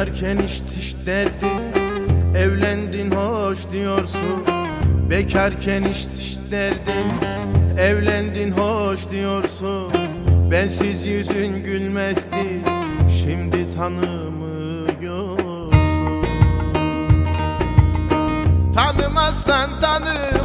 Bekarken içtiş derdi Evlendin hoş diyorsun. Bekarken içtiş derdin Evlendin hoş diyorsun. Bensiz yüzün gülmezdi Şimdi tanımıyorsun. Tanımazsan tanıma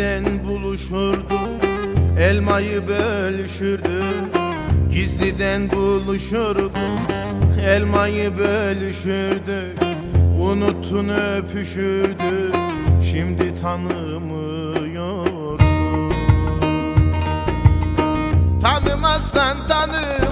Gizliden buluşurdu Elmayı bölüşürdü. Gizliden buluşurdu Elmayı bölüşürdü. Unuttun öpüşürdü Şimdi tanımıyorsun. Tanımazsan tanıma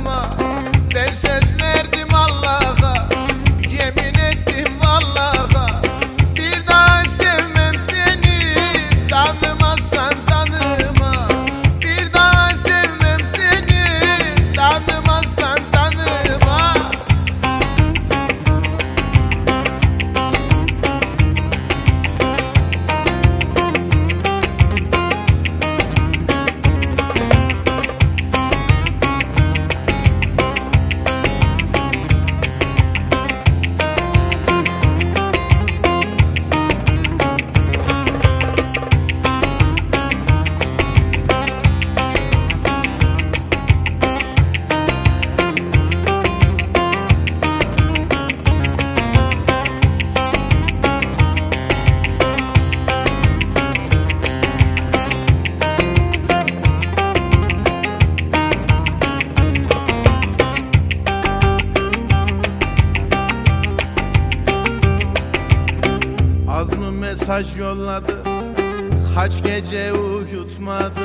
Az mı mesaj yolladı Kaç gece uyutmadı.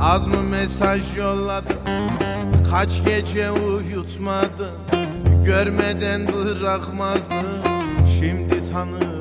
Az mı mesaj yolladı Kaç gece uyutmadı. Görmeden bırakmazdı Şimdi tanı